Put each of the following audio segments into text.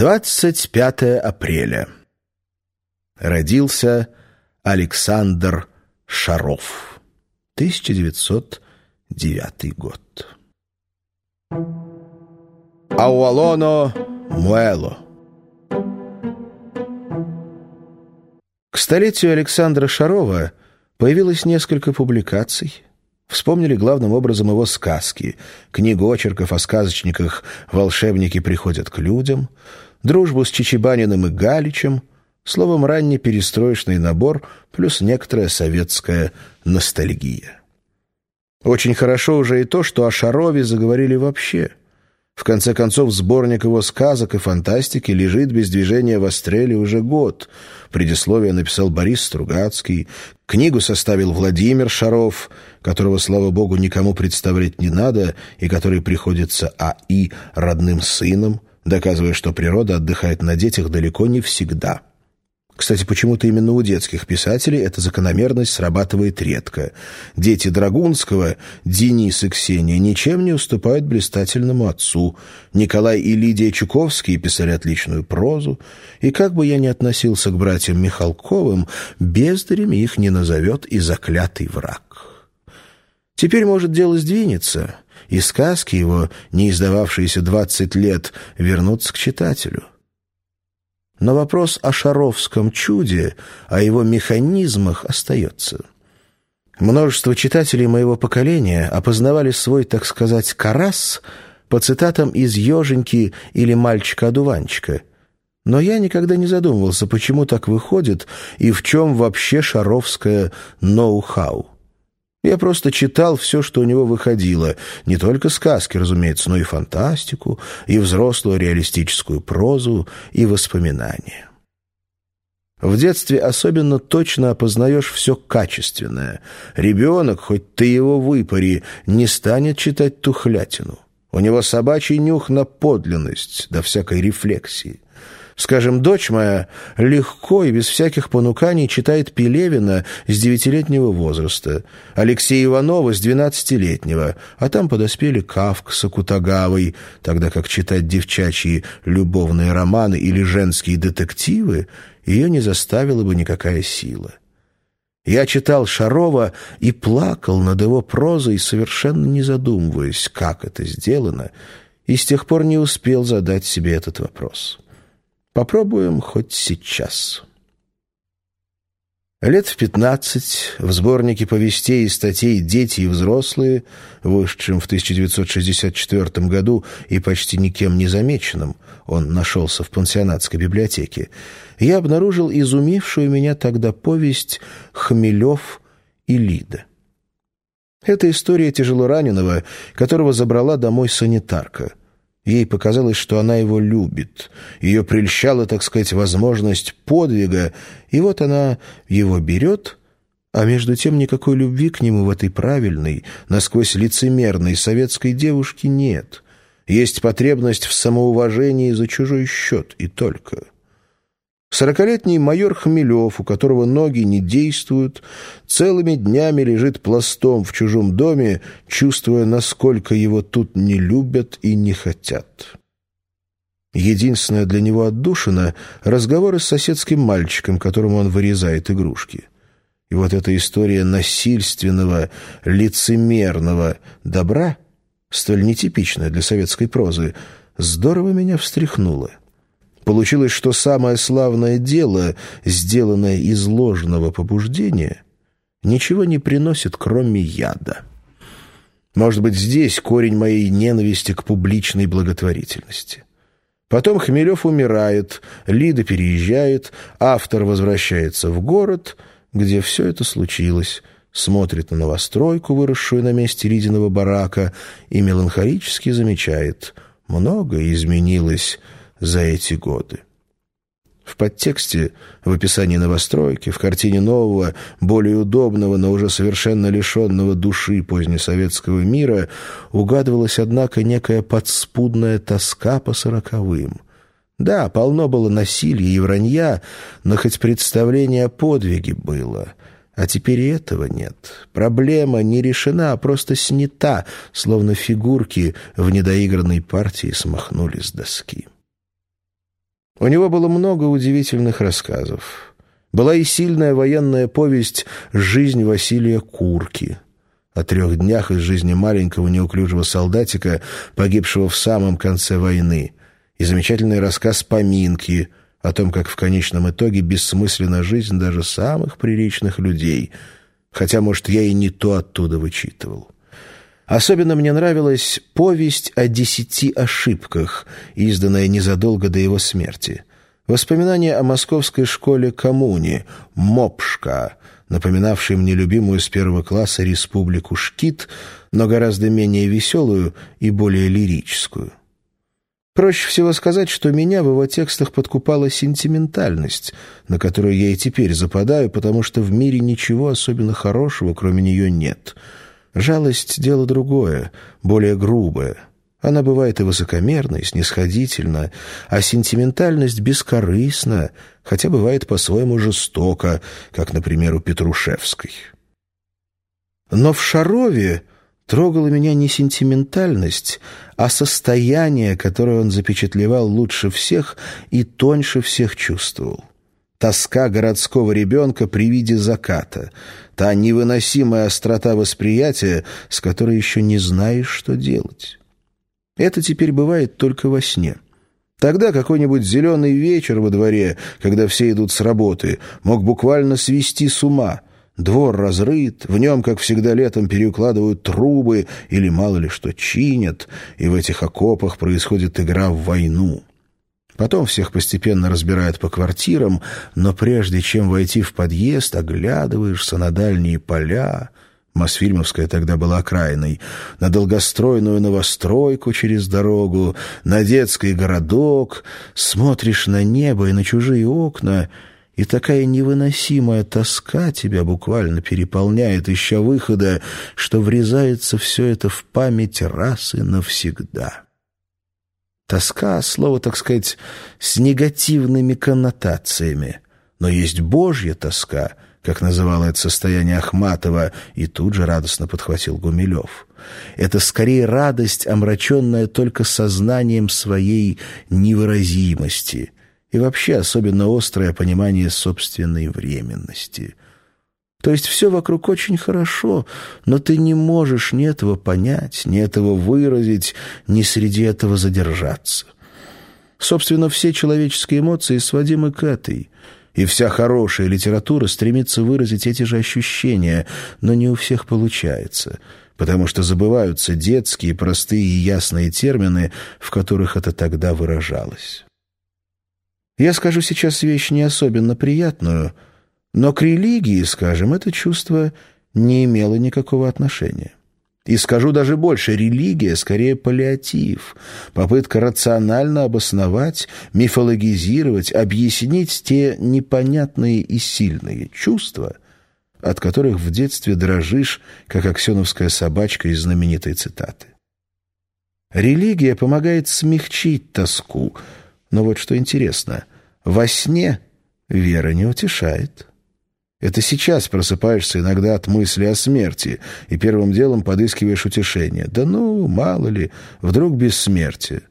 25 апреля. Родился Александр Шаров. 1909 год. Ауалоно Муэло. К столетию Александра Шарова появилось несколько публикаций. Вспомнили главным образом его сказки, книгу очерков о сказочниках «Волшебники приходят к людям», дружбу с Чичибаниным и Галичем, словом, ранний перестроечный набор плюс некоторая советская ностальгия. Очень хорошо уже и то, что о Шарове заговорили вообще – в конце концов, сборник его сказок и фантастики лежит без движения в Астреле уже год. Предисловие написал Борис Стругацкий. Книгу составил Владимир Шаров, которого, слава богу, никому представлять не надо, и который приходится А.И. родным сыном, доказывая, что природа отдыхает на детях далеко не всегда. Кстати, почему-то именно у детских писателей эта закономерность срабатывает редко. Дети Драгунского, Денис и Ксения, ничем не уступают блистательному отцу. Николай и Лидия Чуковские писали отличную прозу, и как бы я ни относился к братьям Михалковым, бездарями их не назовет и заклятый враг. Теперь, может, дело сдвинется, и сказки его, не издававшиеся двадцать лет, вернутся к читателю. Но вопрос о шаровском чуде, о его механизмах остается. Множество читателей моего поколения опознавали свой, так сказать, карас по цитатам из «Еженьки» или «Мальчика-одуванчика». Но я никогда не задумывался, почему так выходит и в чем вообще шаровское ноу-хау. Я просто читал все, что у него выходило, не только сказки, разумеется, но и фантастику, и взрослую реалистическую прозу, и воспоминания. В детстве особенно точно опознаешь все качественное. Ребенок, хоть ты его выпари, не станет читать тухлятину. У него собачий нюх на подлинность, до всякой рефлексии. Скажем, дочь моя легко и без всяких понуканий читает Пелевина с девятилетнего возраста, Алексея Иванова с двенадцатилетнего, а там подоспели Кавк с Акутагавой, тогда как читать девчачьи любовные романы или женские детективы ее не заставила бы никакая сила. Я читал Шарова и плакал над его прозой, совершенно не задумываясь, как это сделано, и с тех пор не успел задать себе этот вопрос. Попробуем хоть сейчас. Лет в пятнадцать в сборнике повестей и статей «Дети и взрослые», вышедшем в 1964 году и почти никем не замеченном, он нашелся в пансионатской библиотеке, я обнаружил изумившую меня тогда повесть «Хмелев и Лида». Это история тяжелораненого, которого забрала домой санитарка – Ей показалось, что она его любит. Ее прельщала, так сказать, возможность подвига, и вот она его берет, а между тем никакой любви к нему в этой правильной, насквозь лицемерной советской девушке нет. Есть потребность в самоуважении за чужой счет, и только. Сорокалетний майор Хмелев, у которого ноги не действуют, целыми днями лежит пластом в чужом доме, чувствуя, насколько его тут не любят и не хотят. Единственное для него отдушина — разговоры с соседским мальчиком, которому он вырезает игрушки. И вот эта история насильственного, лицемерного добра, столь нетипичная для советской прозы, здорово меня встряхнула. Получилось, что самое славное дело, сделанное из ложного побуждения, ничего не приносит, кроме яда. Может быть, здесь корень моей ненависти к публичной благотворительности. Потом Хмелев умирает, Лида переезжает, автор возвращается в город, где все это случилось, смотрит на новостройку, выросшую на месте Лидиного барака, и меланхолически замечает — многое изменилось за эти годы. В подтексте, в описании новостройки, в картине нового, более удобного, но уже совершенно лишенного души позднесоветского мира угадывалась, однако, некая подспудная тоска по сороковым. Да, полно было насилия и вранья, но хоть представление о подвиге было. А теперь и этого нет. Проблема не решена, а просто снята, словно фигурки в недоигранной партии смахнули с доски. У него было много удивительных рассказов. Была и сильная военная повесть «Жизнь Василия Курки» о трех днях из жизни маленького неуклюжего солдатика, погибшего в самом конце войны, и замечательный рассказ «Поминки» о том, как в конечном итоге бессмысленна жизнь даже самых приличных людей, хотя, может, я и не то оттуда вычитывал. Особенно мне нравилась повесть о десяти ошибках, изданная незадолго до его смерти. Воспоминания о московской школе коммуне «Мопшка», напоминавшей мне любимую с первого класса республику Шкит, но гораздо менее веселую и более лирическую. Проще всего сказать, что меня в его текстах подкупала сентиментальность, на которую я и теперь западаю, потому что в мире ничего особенно хорошего, кроме нее, нет — Жалость — дело другое, более грубое. Она бывает и высокомерна, и снисходительна, а сентиментальность бескорыстна, хотя бывает по-своему жестоко, как, например, у Петрушевской. Но в Шарове трогала меня не сентиментальность, а состояние, которое он запечатлевал лучше всех и тоньше всех чувствовал тоска городского ребенка при виде заката, та невыносимая острота восприятия, с которой еще не знаешь, что делать. Это теперь бывает только во сне. Тогда какой-нибудь зеленый вечер во дворе, когда все идут с работы, мог буквально свести с ума. Двор разрыт, в нем, как всегда летом, переукладывают трубы или мало ли что чинят, и в этих окопах происходит игра в войну. Потом всех постепенно разбирают по квартирам, но прежде чем войти в подъезд, оглядываешься на дальние поля. Мосфильмовская тогда была окраиной. На долгостройную новостройку через дорогу, на детский городок. Смотришь на небо и на чужие окна, и такая невыносимая тоска тебя буквально переполняет, ища выхода, что врезается все это в память раз и навсегда. Тоска — слово, так сказать, с негативными коннотациями. Но есть Божья тоска, как называло это состояние Ахматова, и тут же радостно подхватил Гумилев. Это скорее радость, омраченная только сознанием своей невыразимости и вообще особенно острое понимание собственной временности — то есть все вокруг очень хорошо, но ты не можешь ни этого понять, ни этого выразить, ни среди этого задержаться. Собственно, все человеческие эмоции сводимы к этой. И вся хорошая литература стремится выразить эти же ощущения, но не у всех получается, потому что забываются детские, простые и ясные термины, в которых это тогда выражалось. Я скажу сейчас вещь не особенно приятную — но к религии, скажем, это чувство не имело никакого отношения. И скажу даже больше, религия скорее паллиатив, попытка рационально обосновать, мифологизировать, объяснить те непонятные и сильные чувства, от которых в детстве дрожишь, как аксеновская собачка из знаменитой цитаты. Религия помогает смягчить тоску, но вот что интересно, во сне вера не утешает. Это сейчас просыпаешься иногда от мысли о смерти и первым делом подыскиваешь утешение. Да ну, мало ли, вдруг бессмертие.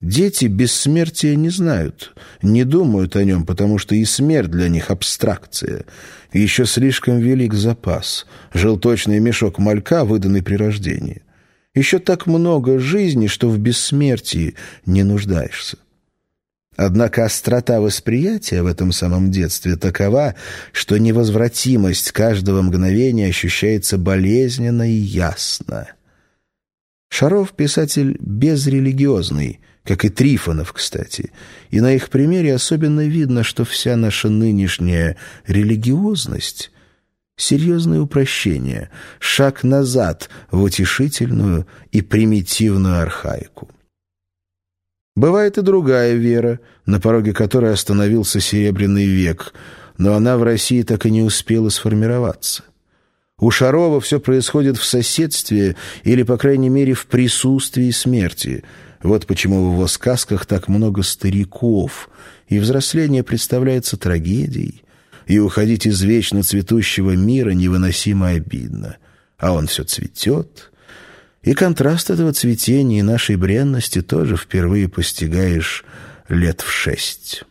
Дети бессмертия не знают, не думают о нем, потому что и смерть для них абстракция. И еще слишком велик запас, желточный мешок малька, выданный при рождении. Еще так много жизни, что в бессмертии не нуждаешься. Однако острота восприятия в этом самом детстве такова, что невозвратимость каждого мгновения ощущается болезненно и ясно. Шаров — писатель безрелигиозный, как и Трифонов, кстати, и на их примере особенно видно, что вся наша нынешняя религиозность — серьезное упрощение, шаг назад в утешительную и примитивную архаику. Бывает и другая вера, на пороге которой остановился Серебряный век, но она в России так и не успела сформироваться. У Шарова все происходит в соседстве или, по крайней мере, в присутствии смерти. Вот почему в его сказках так много стариков, и взросление представляется трагедией, и уходить из вечно цветущего мира невыносимо обидно. А он все цветет, и контраст этого цветения и нашей бренности тоже впервые постигаешь лет в шесть.